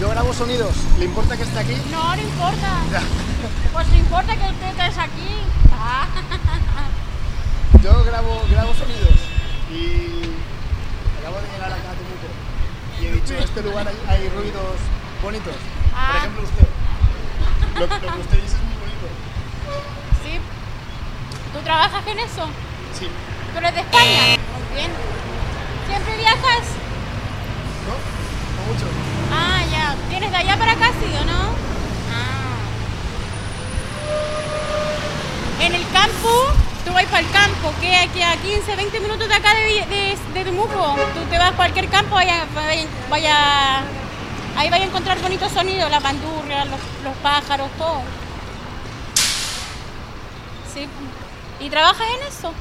Yo grabo sonidos. ¿Le importa que esté aquí? No, no importa. Pues no importa que usted estés aquí. Ah. Yo grabo, grabo sonidos y acabo de llegar acá a Temuco y he dicho, en este lugar hay, hay ruidos bonitos. Por Ah. ejemplo, usted. Lo, lo que usted dice es muy bonito. Sí. ¿Tú trabajas en eso? Sí. ¿Tú eres de España? Muy bien. ¿Siempre viajas? ¿No? No mucho. Ya. ¿Vienes de allá para acá, sí o no? Ah. En el campo, tú vas para el campo, que aquí a 15, 20 minutos de acá de, de, de. Tú te vas a cualquier campo, vaya, vaya, ahí vaya a encontrar bonitos sonidos, las bandurrias, los, los pájaros, todo. Sí. ¿Y trabajas en eso?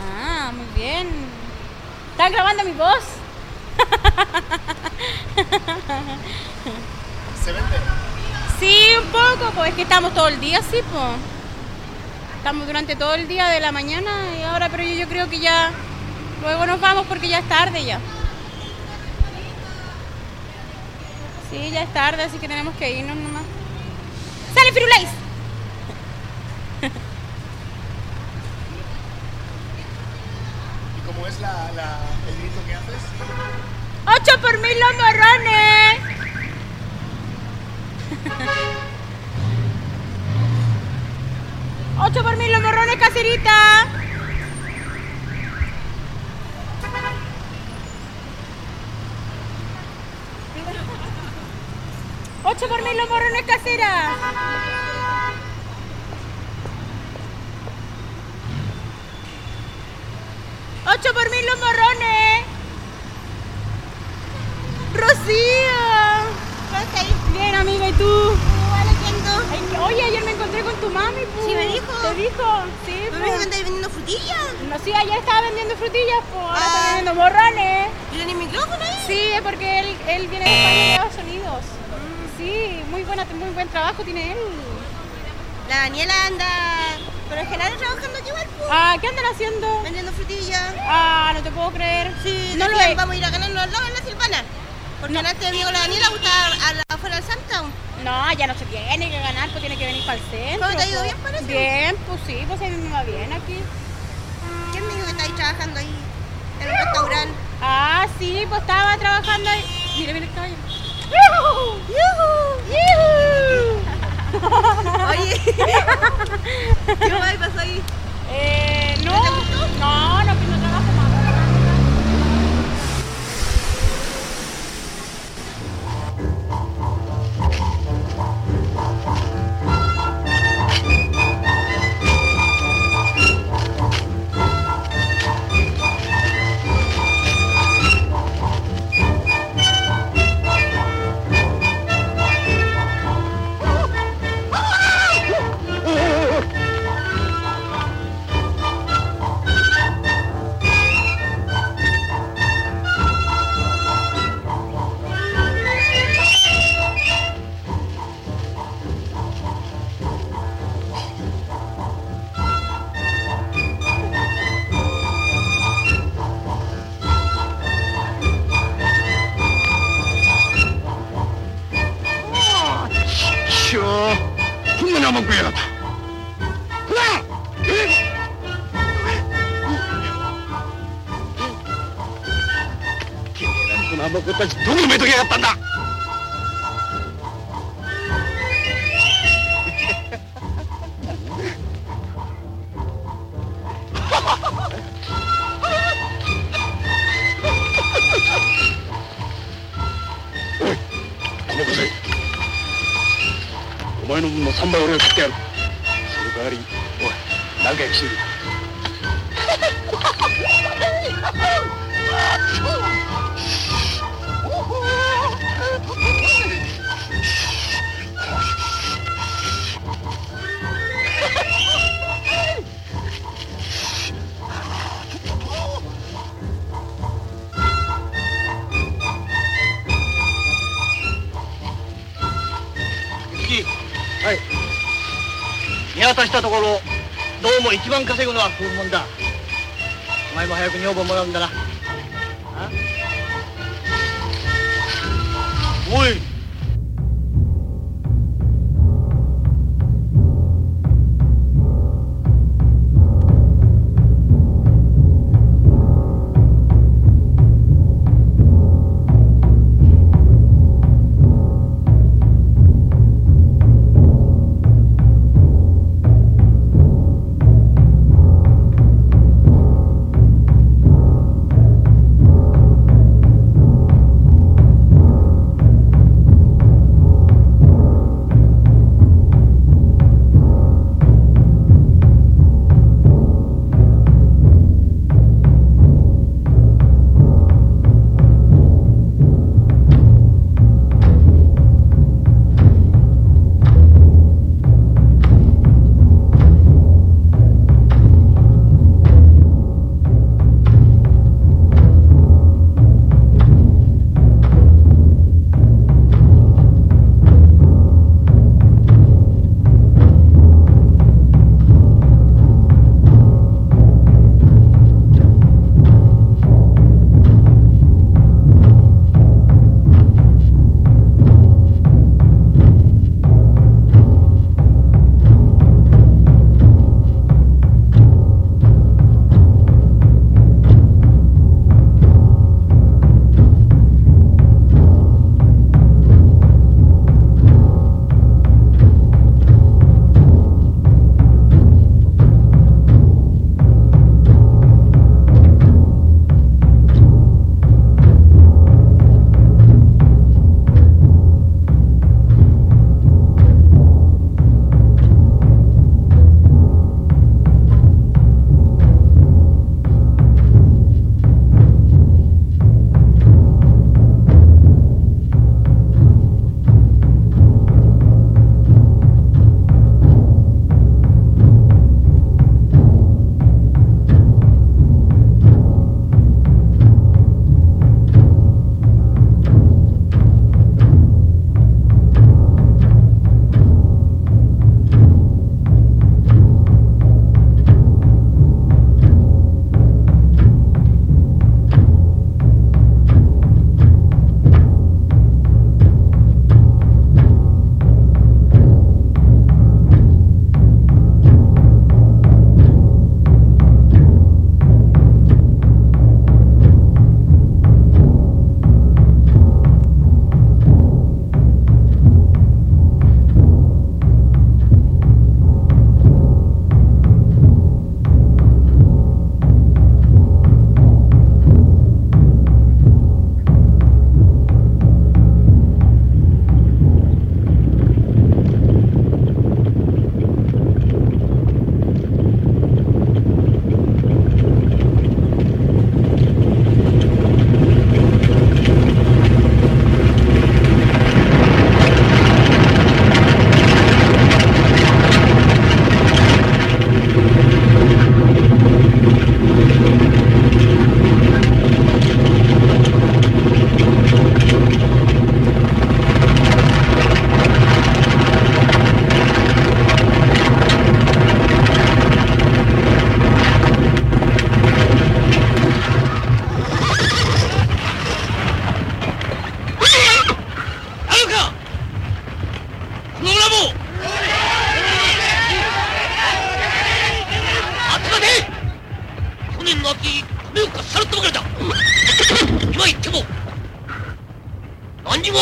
Ah, muy bien. ¿Estás grabando mi voz? ¿Se vende? Sí, un poco, pues es que estamos todo el día, sí, pues. Estamos durante todo el día de la mañana y ahora, pero yo, yo creo que ya luego nos vamos porque ya es tarde ya. Sí, ya es tarde, así que tenemos que irnos nomás. ¡Sale, Firulais! ¿Y cómo es la, la- el grito que haces? ¡Ocho por mil los morrones! ¡Ocho por mil los morrones, caserita! ¡Ocho por mil los morrones, casera! ¡Ocho por mil los morrones! ¡Rocío! ¿Cómo estáis? Bien, amiga, ¿y tú? Igual leyendo. Ay, que- Oye, ayer me encontré con tu mami. pu. Sí, me dijo. ¿Te dijo? Sí, ¿No me dijo que andáis vendiendo frutillas? No, sí, ayer estaba vendiendo frutillas, pues ahora está Ah. vendiendo morrones. ¿Tiene micrófono ahí? Sí, es porque él, él viene de España y graba sonidos. Sí, muy, buena, muy buen trabajo tiene él. La Daniela anda con el Genaro trabajando aquí igual, pues. Ah, ¿qué andan haciendo? Vendiendo frutillas. Ah, no te puedo creer. Sí, no lo he... vamos a ir a ganar los lados en la Silvana. Porque antes de amigo la Daniela gusta afuera del Samtown. No, ya no se tiene que ganar, pues tiene que venir para el centro. ¿Cómo te ha ido pues. bien, parece? Bien, pues sí, pues a mí me va bien aquí. ¿Quién me dijo que estáis trabajando ahí en un restaurante? Ah, sí, pues estaba trabajando ahí. Mira, mira el caballo. Oye, ¿qué más pasó ahí? Eh, no, ¿No no, no, que no の分の3倍俺が切ってやる。その代わりおい仲良くしてくれはい。見渡したところどうも一番稼ぐのは食うもんだ。お前も早く女房もらうんだな。あ？おい。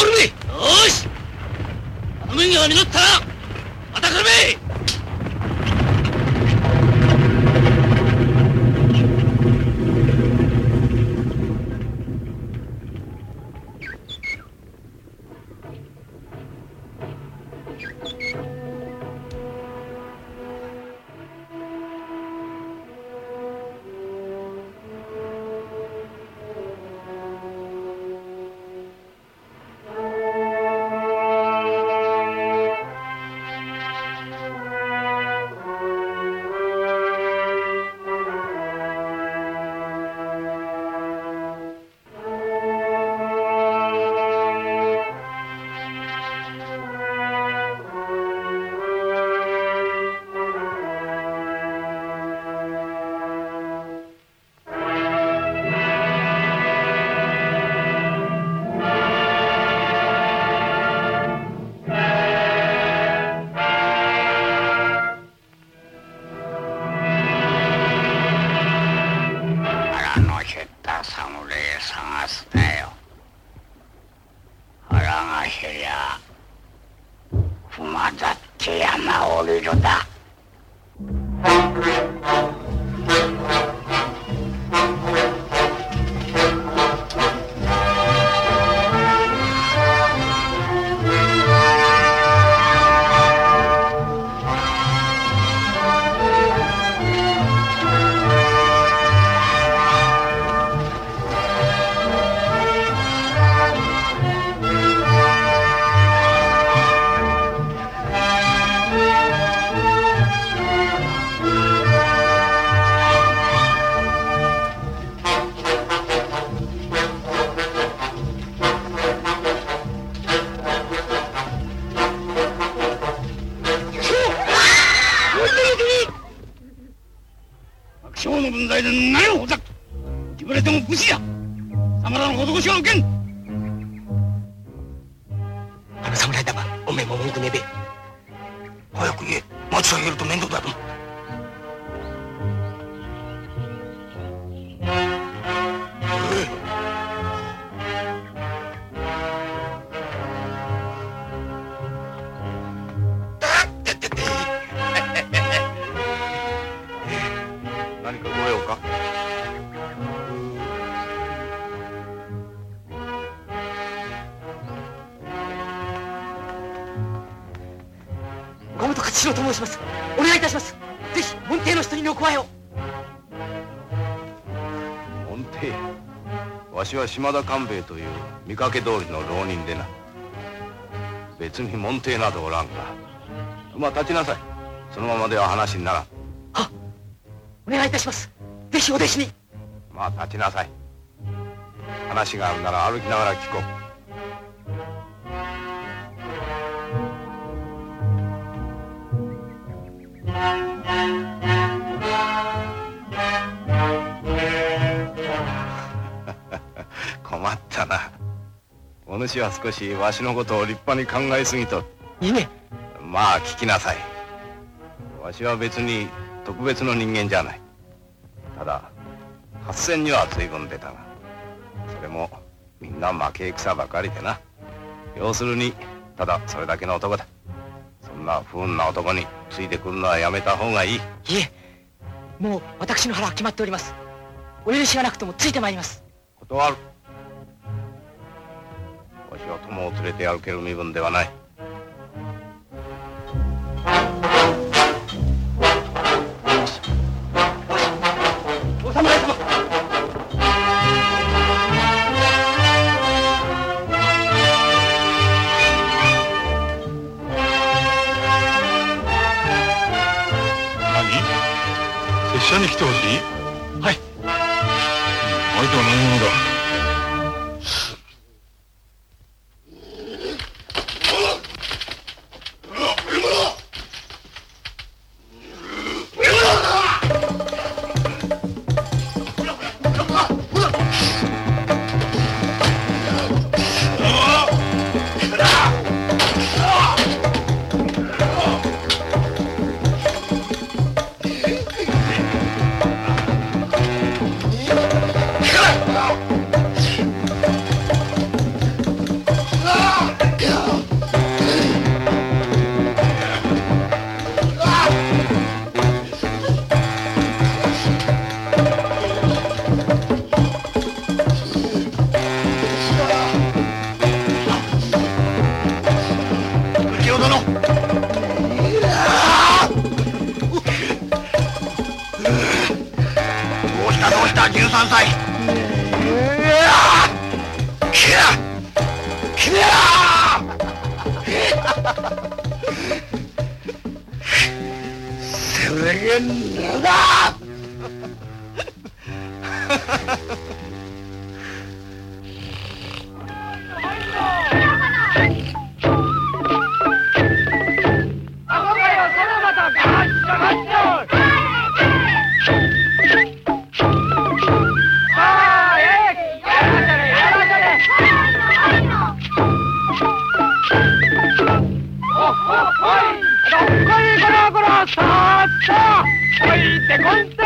おるべよし。あの麦が実ったらまた来るべすなよ腹が減りゃ熊だって山降りるだ。しは島田官兵衛という見かけ通りの浪人でな。別に門弟などおらんが。まあ立ちなさい。そのままでは話にならん。お願いいたします。ぜひお弟子に。まあ立ちなさい。話があるなら歩きながら聞こう主は少しわしのことを立派に考えすぎとるいいねまあ聞きなさい。わしは別に特別の人間じゃない。ただ合戦には随分出たがそれもみんな負け戦ばかりでな。要するにただそれだけの男だ。そんな不運な男についてくるのはやめた方がいい。いえ。もう私の腹は決まっております。お許しがなくともついてまいります。断るは友を連れて歩ける身分ではない。拙者に来てほしい？はい。相手は何者だ？ 큰일아! 세상에 내가! こいってこいって